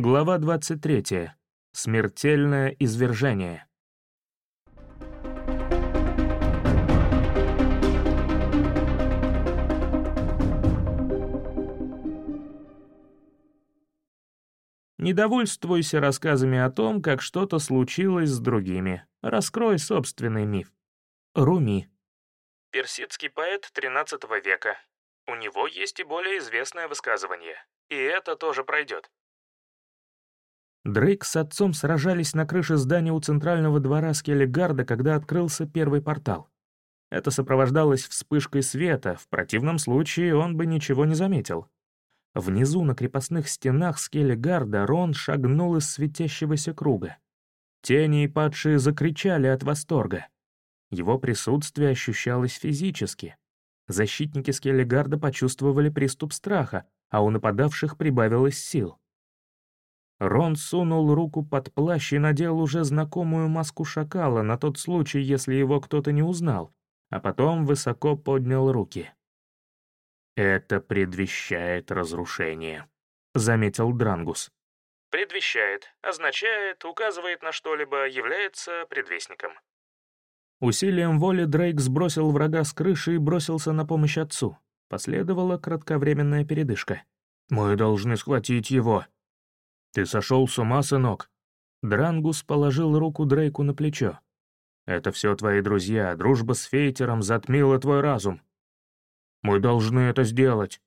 Глава 23. Смертельное извержение. Не довольствуйся рассказами о том, как что-то случилось с другими. Раскрой собственный миф. Руми. Персидский поэт XIII века. У него есть и более известное высказывание. И это тоже пройдет. Дрейк с отцом сражались на крыше здания у центрального двора Скеллигарда, когда открылся первый портал. Это сопровождалось вспышкой света, в противном случае он бы ничего не заметил. Внизу на крепостных стенах Скеллигарда Рон шагнул из светящегося круга. Тени и падшие закричали от восторга. Его присутствие ощущалось физически. Защитники Скеллигарда почувствовали приступ страха, а у нападавших прибавилось сил. Рон сунул руку под плащ и надел уже знакомую маску шакала на тот случай, если его кто-то не узнал, а потом высоко поднял руки. «Это предвещает разрушение», — заметил Дрангус. «Предвещает, означает, указывает на что-либо, является предвестником». Усилием воли Дрейк сбросил врага с крыши и бросился на помощь отцу. Последовала кратковременная передышка. «Мы должны схватить его», «Ты сошел с ума, сынок?» Дрангус положил руку Дрейку на плечо. «Это все твои друзья, дружба с Фейтером затмила твой разум. Мы должны это сделать.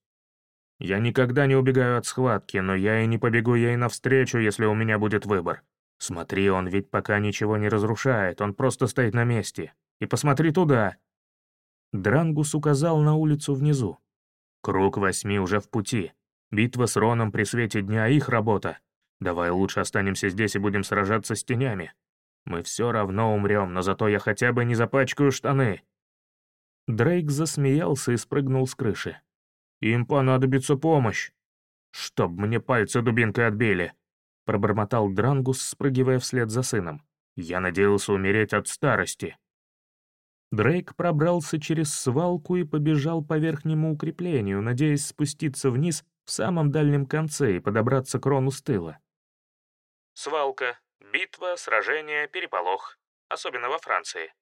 Я никогда не убегаю от схватки, но я и не побегу ей навстречу, если у меня будет выбор. Смотри, он ведь пока ничего не разрушает, он просто стоит на месте. И посмотри туда!» Дрангус указал на улицу внизу. «Круг восьми уже в пути. Битва с Роном при свете дня — их работа. Давай лучше останемся здесь и будем сражаться с тенями. Мы все равно умрем, но зато я хотя бы не запачкаю штаны». Дрейк засмеялся и спрыгнул с крыши. «Им понадобится помощь. Чтоб мне пальцы дубинкой отбили», — пробормотал Дрангус, спрыгивая вслед за сыном. «Я надеялся умереть от старости». Дрейк пробрался через свалку и побежал по верхнему укреплению, надеясь спуститься вниз в самом дальнем конце и подобраться к Рону с тыла. Свалка, битва, сражение, переполох. Особенно во Франции.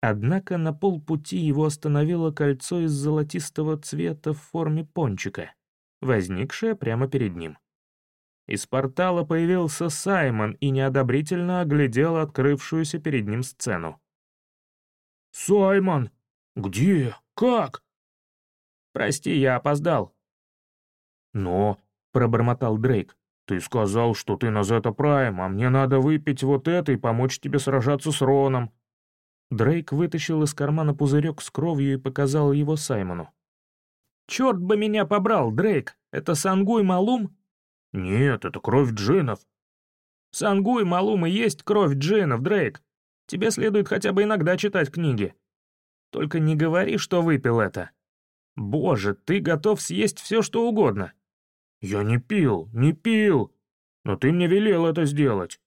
Однако на полпути его остановило кольцо из золотистого цвета в форме пончика, возникшее прямо перед ним. Из портала появился Саймон и неодобрительно оглядел открывшуюся перед ним сцену. «Саймон! Где? Как?» «Прости, я опоздал». «Но», — пробормотал Дрейк, «Ты сказал, что ты на Зета Прайм, а мне надо выпить вот это и помочь тебе сражаться с Роном». Дрейк вытащил из кармана пузырек с кровью и показал его Саймону. «Черт бы меня побрал, Дрейк! Это Сангуй Малум?» «Нет, это кровь джинов». «Сангуй Малум и есть кровь джинов, Дрейк. Тебе следует хотя бы иногда читать книги. Только не говори, что выпил это. Боже, ты готов съесть все, что угодно. «Я не пил, не пил! Но ты мне велел это сделать!»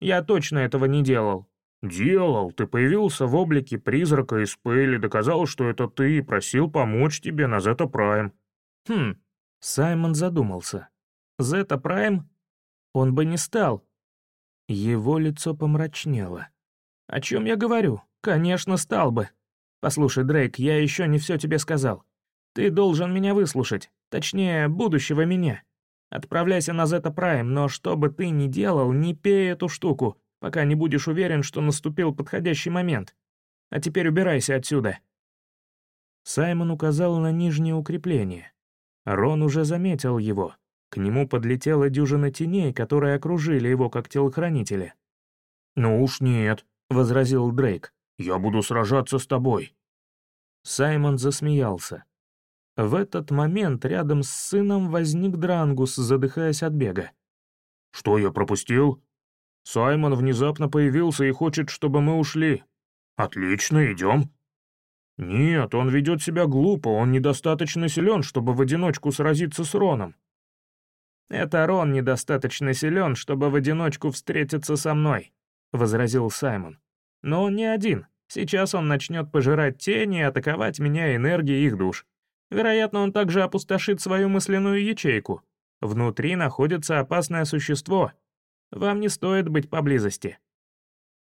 «Я точно этого не делал!» «Делал! Ты появился в облике призрака из пыли, доказал, что это ты, и просил помочь тебе на Зета Прайм». «Хм...» Саймон задумался. «Зета Прайм? Он бы не стал». Его лицо помрачнело. «О чем я говорю? Конечно, стал бы. Послушай, Дрейк, я еще не все тебе сказал. Ты должен меня выслушать. Точнее, будущего меня. Отправляйся на Зета Прайм, но что бы ты ни делал, не пей эту штуку, пока не будешь уверен, что наступил подходящий момент. А теперь убирайся отсюда». Саймон указал на нижнее укрепление. Рон уже заметил его. К нему подлетела дюжина теней, которые окружили его как телохранители. «Ну уж нет», — возразил Дрейк. «Я буду сражаться с тобой». Саймон засмеялся. В этот момент рядом с сыном возник Дрангус, задыхаясь от бега. «Что я пропустил?» «Саймон внезапно появился и хочет, чтобы мы ушли». «Отлично, идем». «Нет, он ведет себя глупо, он недостаточно силен, чтобы в одиночку сразиться с Роном». «Это Рон недостаточно силен, чтобы в одиночку встретиться со мной», — возразил Саймон. «Но он не один. Сейчас он начнет пожирать тени и атаковать меня энергией их душ. Вероятно, он также опустошит свою мысленную ячейку. Внутри находится опасное существо. Вам не стоит быть поблизости».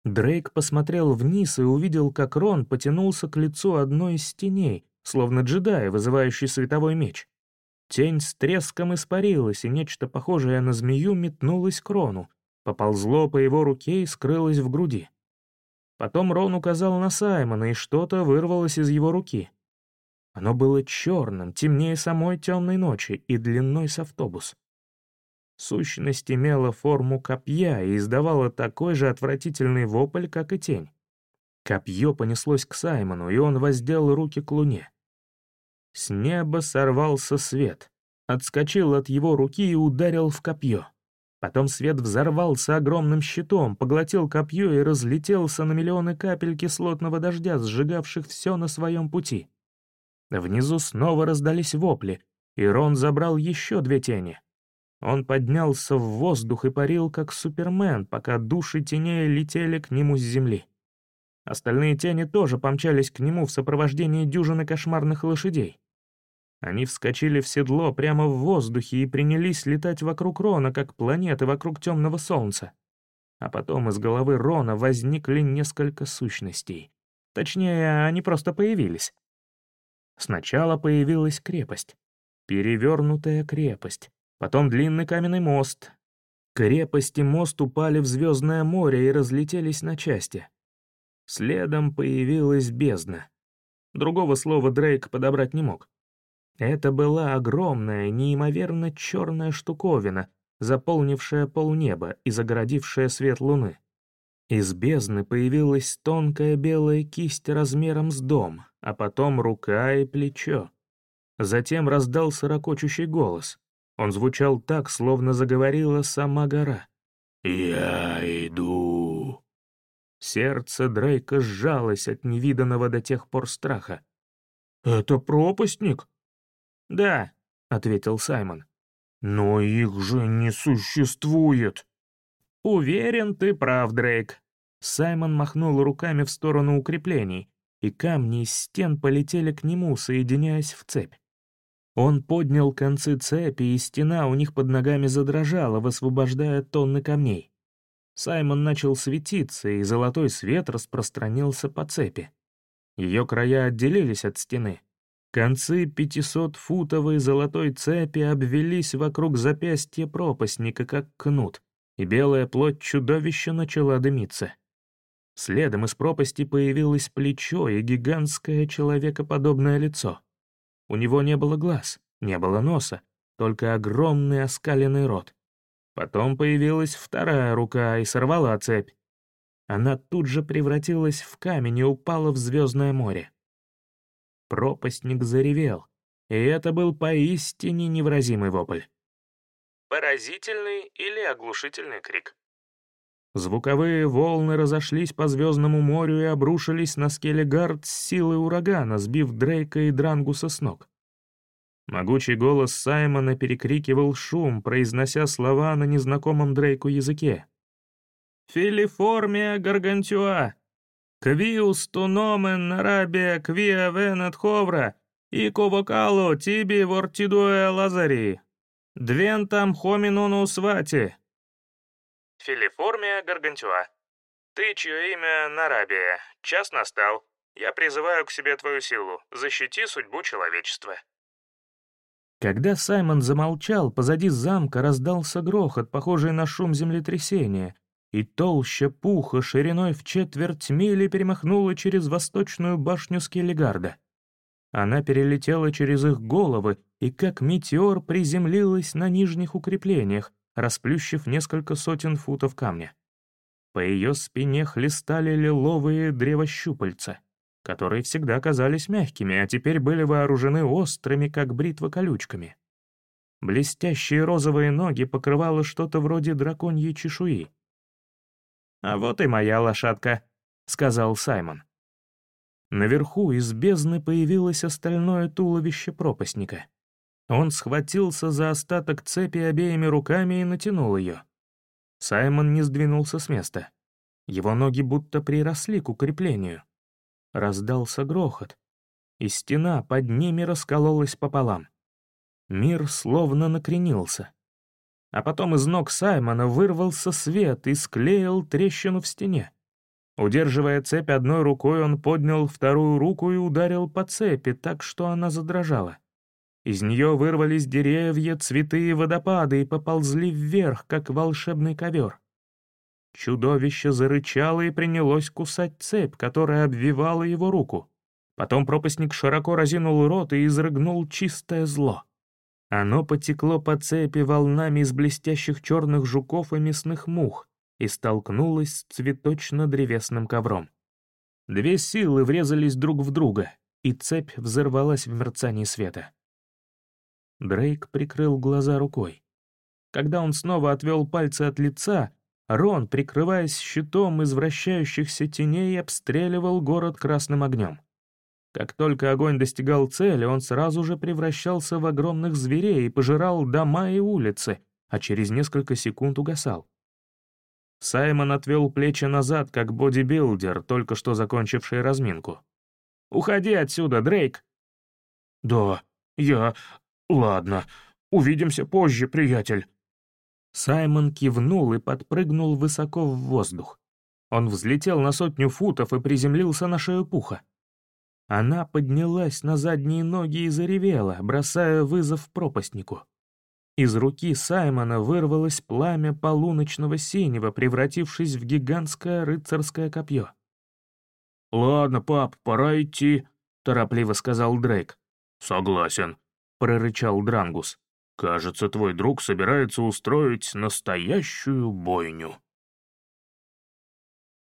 Дрейк посмотрел вниз и увидел, как Рон потянулся к лицу одной из теней, словно джедай, вызывающий световой меч. Тень с треском испарилась, и нечто похожее на змею метнулось к Рону, поползло по его руке и скрылось в груди. Потом Рон указал на Саймона, и что-то вырвалось из его руки. Оно было черным, темнее самой темной ночи и длиной с автобус. Сущность имела форму копья и издавала такой же отвратительный вопль, как и тень. Копье понеслось к Саймону, и он воздел руки к луне. С неба сорвался свет, отскочил от его руки и ударил в копье. Потом свет взорвался огромным щитом, поглотил копье и разлетелся на миллионы капель кислотного дождя, сжигавших все на своем пути. Внизу снова раздались вопли, и Рон забрал еще две тени. Он поднялся в воздух и парил, как Супермен, пока души теней летели к нему с земли. Остальные тени тоже помчались к нему в сопровождении дюжины кошмарных лошадей. Они вскочили в седло прямо в воздухе и принялись летать вокруг Рона, как планеты вокруг темного солнца. А потом из головы Рона возникли несколько сущностей. Точнее, они просто появились. Сначала появилась крепость. Перевернутая крепость. Потом длинный каменный мост. Крепость и мост упали в звездное море и разлетелись на части. Следом появилась бездна. Другого слова Дрейк подобрать не мог. Это была огромная, неимоверно черная штуковина, заполнившая полнеба и загородившая свет луны. Из бездны появилась тонкая белая кисть размером с дом, а потом рука и плечо. Затем раздался ракочущий голос. Он звучал так, словно заговорила сама гора. «Я иду». Сердце Дрейка сжалось от невиданного до тех пор страха. «Это пропастник?» «Да», — ответил Саймон. «Но их же не существует». «Уверен, ты прав, Дрейк». Саймон махнул руками в сторону укреплений, и камни из стен полетели к нему, соединяясь в цепь. Он поднял концы цепи, и стена у них под ногами задрожала, высвобождая тонны камней. Саймон начал светиться, и золотой свет распространился по цепи. Ее края отделились от стены, Концы пятисотфутовой золотой цепи обвелись вокруг запястья пропастника, как кнут, и белая плоть чудовища начала дымиться. Следом из пропасти появилось плечо и гигантское человекоподобное лицо. У него не было глаз, не было носа, только огромный оскаленный рот. Потом появилась вторая рука и сорвала цепь. Она тут же превратилась в камень и упала в звездное море. Пропастник заревел, и это был поистине невразимый вопль. Поразительный или оглушительный крик. Звуковые волны разошлись по Звездному морю и обрушились на Скелегард с силой урагана, сбив Дрейка и Дрангуса с ног. Могучий голос Саймона перекрикивал шум, произнося слова на незнакомом Дрейку языке. «Филиформия гаргантюа! Квиус туномен рабе квиа венет ховра, и ковокало тиби вортидуэ лазари. Двентам хоминунус вати. Филиформия гаргантюа. Ты, чье имя Нарабия, час настал. Я призываю к себе твою силу. Защити судьбу человечества. Когда Саймон замолчал, позади замка раздался грохот, похожий на шум землетрясения, и толща пуха шириной в четверть мили перемахнула через восточную башню Скеллигарда. Она перелетела через их головы и как метеор приземлилась на нижних укреплениях, расплющив несколько сотен футов камня. По ее спине хлестали лиловые древощупальца, которые всегда казались мягкими, а теперь были вооружены острыми, как бритва, колючками. Блестящие розовые ноги покрывало что-то вроде драконьей чешуи, «А вот и моя лошадка», — сказал Саймон. Наверху из бездны появилось остальное туловище пропастника. Он схватился за остаток цепи обеими руками и натянул ее. Саймон не сдвинулся с места. Его ноги будто приросли к укреплению. Раздался грохот, и стена под ними раскололась пополам. Мир словно накренился. А потом из ног Саймона вырвался свет и склеил трещину в стене. Удерживая цепь одной рукой, он поднял вторую руку и ударил по цепи так, что она задрожала. Из нее вырвались деревья, цветы и водопады и поползли вверх, как волшебный ковер. Чудовище зарычало и принялось кусать цепь, которая обвивала его руку. Потом пропастник широко разинул рот и изрыгнул чистое зло. Оно потекло по цепи волнами из блестящих черных жуков и мясных мух и столкнулось с цветочно-древесным ковром. Две силы врезались друг в друга, и цепь взорвалась в мерцании света. Дрейк прикрыл глаза рукой. Когда он снова отвел пальцы от лица, Рон, прикрываясь щитом из вращающихся теней, обстреливал город красным огнем. Как только огонь достигал цели, он сразу же превращался в огромных зверей и пожирал дома и улицы, а через несколько секунд угасал. Саймон отвел плечи назад, как бодибилдер, только что закончивший разминку. «Уходи отсюда, Дрейк!» «Да, я... Ладно, увидимся позже, приятель». Саймон кивнул и подпрыгнул высоко в воздух. Он взлетел на сотню футов и приземлился на шею пуха. Она поднялась на задние ноги и заревела, бросая вызов пропастнику. Из руки Саймона вырвалось пламя полуночного синего, превратившись в гигантское рыцарское копье. «Ладно, пап, пора идти», — торопливо сказал Дрейк. «Согласен», — прорычал Дрангус. «Кажется, твой друг собирается устроить настоящую бойню».